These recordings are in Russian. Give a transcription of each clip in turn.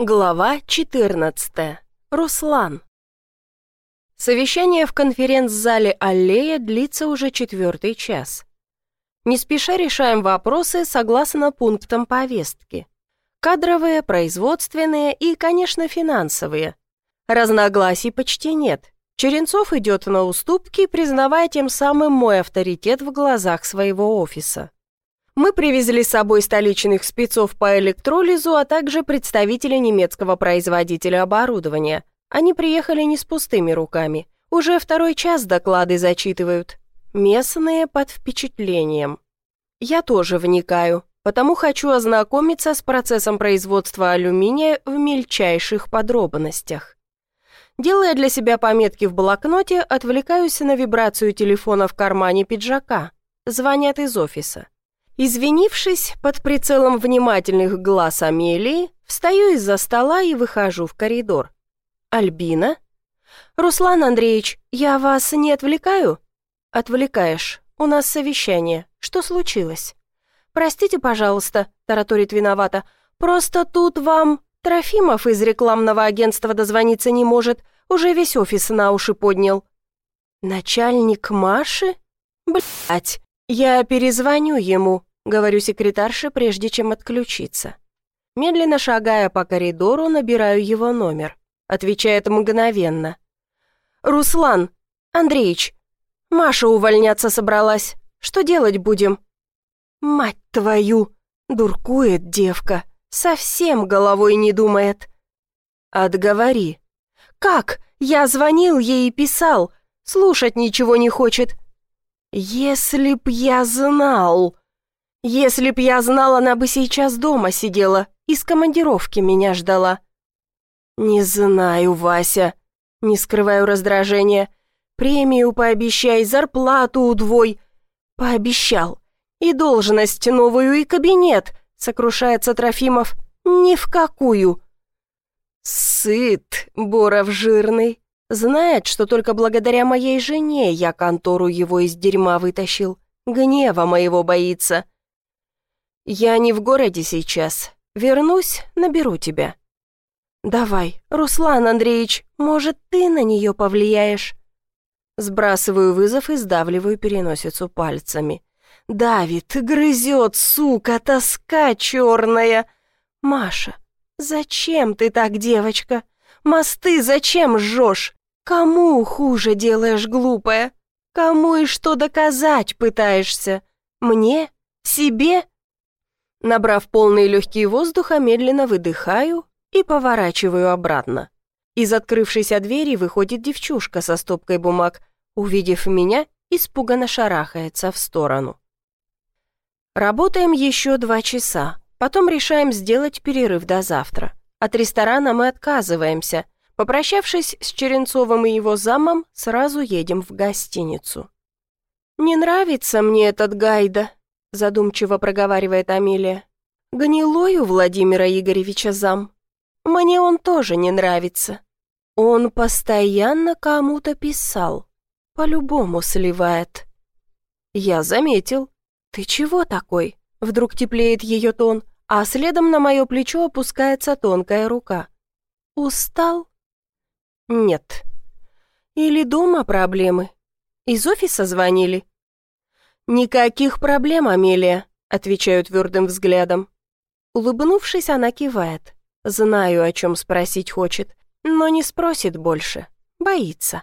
Глава 14. Руслан. Совещание в конференц-зале «Аллея» длится уже четвертый час. Не спеша решаем вопросы согласно пунктам повестки. Кадровые, производственные и, конечно, финансовые. Разногласий почти нет. Черенцов идет на уступки, признавая тем самым мой авторитет в глазах своего офиса. Мы привезли с собой столичных спецов по электролизу, а также представителей немецкого производителя оборудования. Они приехали не с пустыми руками. Уже второй час доклады зачитывают. Местные под впечатлением. Я тоже вникаю, потому хочу ознакомиться с процессом производства алюминия в мельчайших подробностях. Делая для себя пометки в блокноте, отвлекаюсь на вибрацию телефона в кармане пиджака. Звонят из офиса. Извинившись под прицелом внимательных глаз Амелии, встаю из-за стола и выхожу в коридор. «Альбина?» «Руслан Андреевич, я вас не отвлекаю?» «Отвлекаешь. У нас совещание. Что случилось?» «Простите, пожалуйста», — тараторит виновата. «Просто тут вам Трофимов из рекламного агентства дозвониться не может. Уже весь офис на уши поднял». «Начальник Маши? Блять, я перезвоню ему», говорю секретарше, прежде чем отключиться. Медленно шагая по коридору, набираю его номер. Отвечает мгновенно. «Руслан! Андреич! Маша увольняться собралась. Что делать будем?» «Мать твою! Дуркует девка. Совсем головой не думает». «Отговори». «Как? Я звонил ей и писал. Слушать ничего не хочет». «Если б я знал...» Если б я знал, она бы сейчас дома сидела, из командировки меня ждала. Не знаю, Вася, не скрываю раздражения. Премию пообещай, зарплату удвой. Пообещал. И должность новую, и кабинет, сокрушается Трофимов. Ни в какую. Сыт, Боров жирный. Знает, что только благодаря моей жене я контору его из дерьма вытащил. Гнева моего боится. «Я не в городе сейчас. Вернусь, наберу тебя». «Давай, Руслан Андреевич, может, ты на нее повлияешь?» Сбрасываю вызов и сдавливаю переносицу пальцами. «Давит, грызет, сука, тоска черная!» «Маша, зачем ты так, девочка? Мосты зачем жжешь? Кому хуже делаешь, глупая? Кому и что доказать пытаешься? Мне? Себе?» Набрав полные легкие воздуха, медленно выдыхаю и поворачиваю обратно. Из открывшейся двери выходит девчушка со стопкой бумаг. Увидев меня, испуганно шарахается в сторону. Работаем еще два часа, потом решаем сделать перерыв до завтра. От ресторана мы отказываемся. Попрощавшись с Черенцовым и его замом, сразу едем в гостиницу. «Не нравится мне этот Гайда», задумчиво проговаривает Амелия. «Гнилой у Владимира Игоревича зам. Мне он тоже не нравится. Он постоянно кому-то писал. По-любому сливает». «Я заметил. Ты чего такой?» Вдруг теплеет ее тон, а следом на мое плечо опускается тонкая рука. «Устал?» «Нет». «Или дома проблемы? Из офиса звонили?» «Никаких проблем, Амелия», — отвечаю твердым взглядом. Улыбнувшись, она кивает. Знаю, о чем спросить хочет, но не спросит больше. Боится.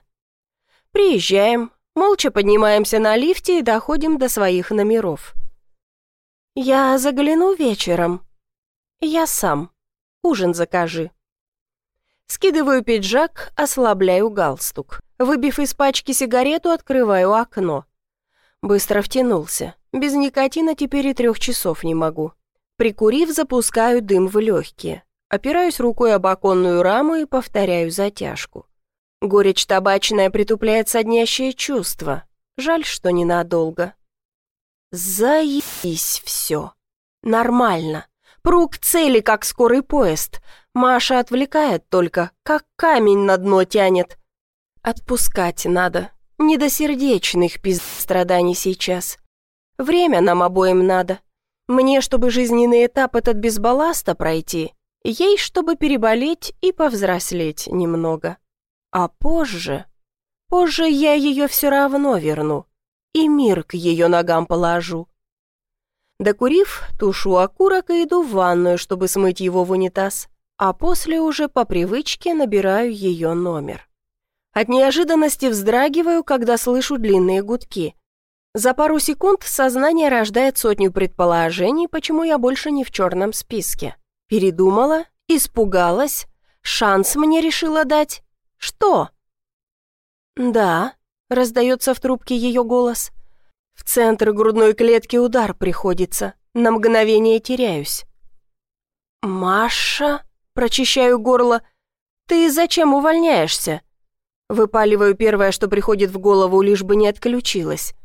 Приезжаем, молча поднимаемся на лифте и доходим до своих номеров. «Я загляну вечером». «Я сам. Ужин закажи». Скидываю пиджак, ослабляю галстук. Выбив из пачки сигарету, открываю окно. Быстро втянулся. Без никотина теперь и трех часов не могу. Прикурив, запускаю дым в легкие. Опираюсь рукой об оконную раму и повторяю затяжку. Горечь табачная притупляет соднящее чувство. Жаль, что ненадолго. Заебись все. Нормально. Пру цели, как скорый поезд. Маша отвлекает только, как камень на дно тянет. Отпускать надо. Не до сердечных пиздостраданий сейчас. Время нам обоим надо. Мне, чтобы жизненный этап этот без балласта пройти, Ей, чтобы переболеть и повзрослеть немного. А позже... Позже я ее все равно верну. И мир к ее ногам положу. Докурив, тушу окурок и иду в ванную, чтобы смыть его в унитаз, а после уже по привычке набираю ее номер. От неожиданности вздрагиваю, когда слышу длинные гудки. За пару секунд сознание рождает сотню предположений, почему я больше не в черном списке. Передумала, испугалась, шанс мне решила дать. Что? «Да», — раздается в трубке ее голос. В центр грудной клетки удар приходится. На мгновение теряюсь. «Маша?» — прочищаю горло. «Ты зачем увольняешься?» Выпаливаю первое, что приходит в голову, лишь бы не отключилась.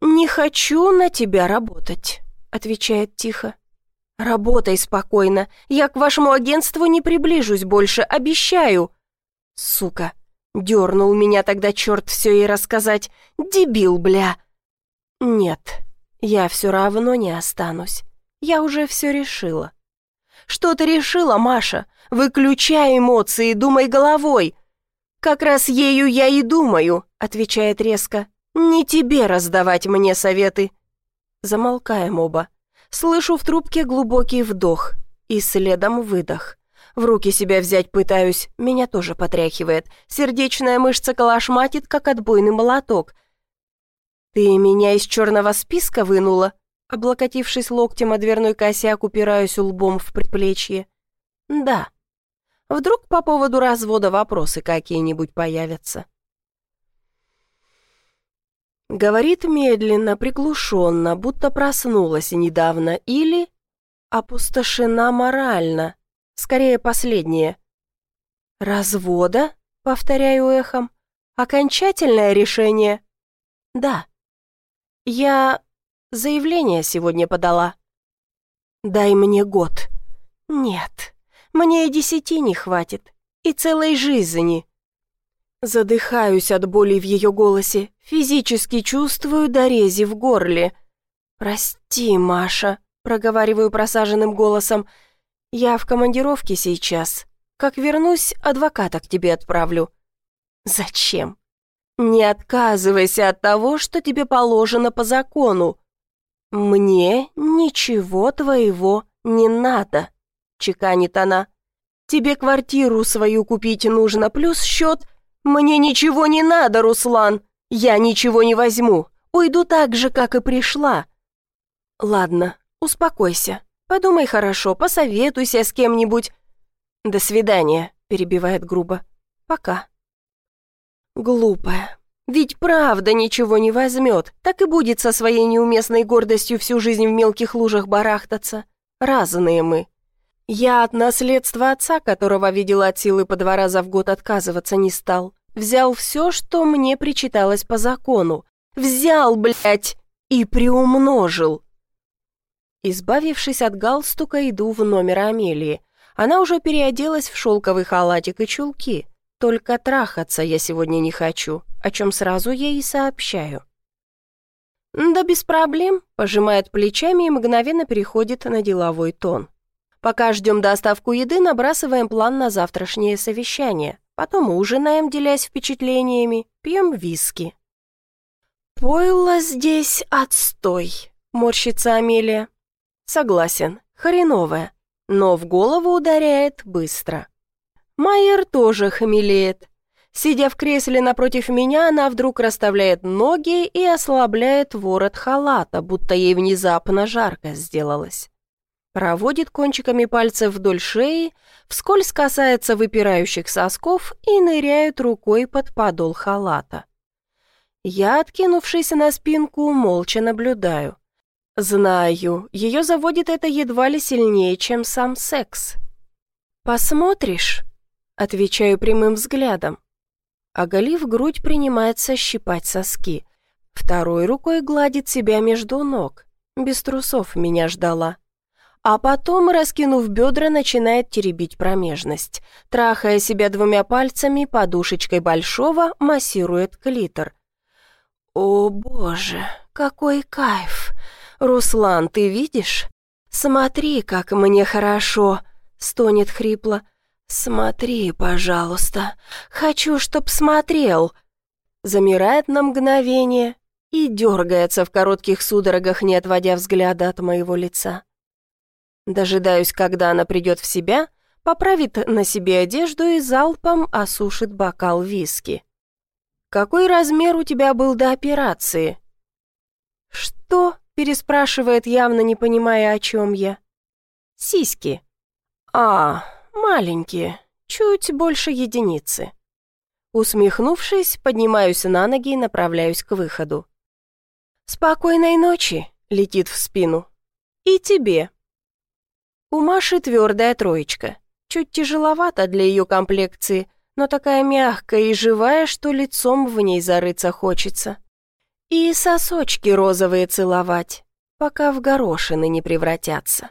«Не хочу на тебя работать», — отвечает тихо. «Работай спокойно. Я к вашему агентству не приближусь больше, обещаю». «Сука!» — дернул меня тогда черт все ей рассказать. «Дебил, бля!» «Нет, я все равно не останусь. Я уже все решила». «Что ты решила, Маша? Выключай эмоции, думай головой». «Как раз ею я и думаю», — отвечает резко. «Не тебе раздавать мне советы». Замолкаем оба. Слышу в трубке глубокий вдох и следом выдох. В руки себя взять пытаюсь, меня тоже потряхивает. Сердечная мышца калашматит, как отбойный молоток. «Ты меня из черного списка вынула?» Облокотившись локтем о дверной косяк, упираюсь лбом в предплечье. «Да. Вдруг по поводу развода вопросы какие-нибудь появятся?» Говорит медленно, приглушенно, будто проснулась недавно, или опустошена морально. Скорее, последнее. «Развода?» — повторяю эхом. «Окончательное решение?» «Да». «Я заявление сегодня подала». «Дай мне год». «Нет, мне и десяти не хватит, и целой жизни». Задыхаюсь от боли в ее голосе, физически чувствую дорези в горле. «Прости, Маша», — проговариваю просаженным голосом, — «я в командировке сейчас. Как вернусь, адвоката к тебе отправлю». «Зачем?» Не отказывайся от того, что тебе положено по закону. Мне ничего твоего не надо, чеканит она. Тебе квартиру свою купить нужно, плюс счет. Мне ничего не надо, Руслан. Я ничего не возьму. Уйду так же, как и пришла. Ладно, успокойся. Подумай хорошо, посоветуйся с кем-нибудь. До свидания, перебивает грубо. Пока. Глупая. Ведь правда ничего не возьмет, так и будет со своей неуместной гордостью всю жизнь в мелких лужах барахтаться. Разные мы. Я от наследства отца, которого видела от силы по два раза в год, отказываться не стал. Взял все, что мне причиталось по закону. Взял, блядь, и приумножил. Избавившись от галстука, иду в номер Амелии. Она уже переоделась в шелковый халатик и чулки. Только трахаться я сегодня не хочу, о чем сразу ей и сообщаю. «Да без проблем», — пожимает плечами и мгновенно переходит на деловой тон. Пока ждем доставку еды, набрасываем план на завтрашнее совещание. Потом ужинаем, делясь впечатлениями, пьем виски. «Пойло здесь отстой», — морщится Амелия. «Согласен, хреновая, но в голову ударяет быстро». Майер тоже хмелеет. Сидя в кресле напротив меня, она вдруг расставляет ноги и ослабляет ворот халата, будто ей внезапно жарко сделалось. Проводит кончиками пальцев вдоль шеи, вскользь касается выпирающих сосков и ныряет рукой под подол халата. Я, откинувшись на спинку, молча наблюдаю. Знаю, ее заводит это едва ли сильнее, чем сам секс. «Посмотришь?» Отвечаю прямым взглядом. Оголив грудь, принимается щипать соски. Второй рукой гладит себя между ног. Без трусов меня ждала. А потом, раскинув бедра, начинает теребить промежность. Трахая себя двумя пальцами, подушечкой большого массирует клитор. «О, боже, какой кайф! Руслан, ты видишь? Смотри, как мне хорошо!» стонет хрипло. «Смотри, пожалуйста. Хочу, чтоб смотрел». Замирает на мгновение и дергается в коротких судорогах, не отводя взгляда от моего лица. Дожидаюсь, когда она придет в себя, поправит на себе одежду и залпом осушит бокал виски. «Какой размер у тебя был до операции?» «Что?» — переспрашивает, явно не понимая, о чем я. «Сиськи». «А, маленькие, чуть больше единицы». Усмехнувшись, поднимаюсь на ноги и направляюсь к выходу. «Спокойной ночи!» — летит в спину. «И тебе!» У Маши твердая троечка. Чуть тяжеловато для ее комплекции, но такая мягкая и живая, что лицом в ней зарыться хочется. И сосочки розовые целовать, пока в горошины не превратятся.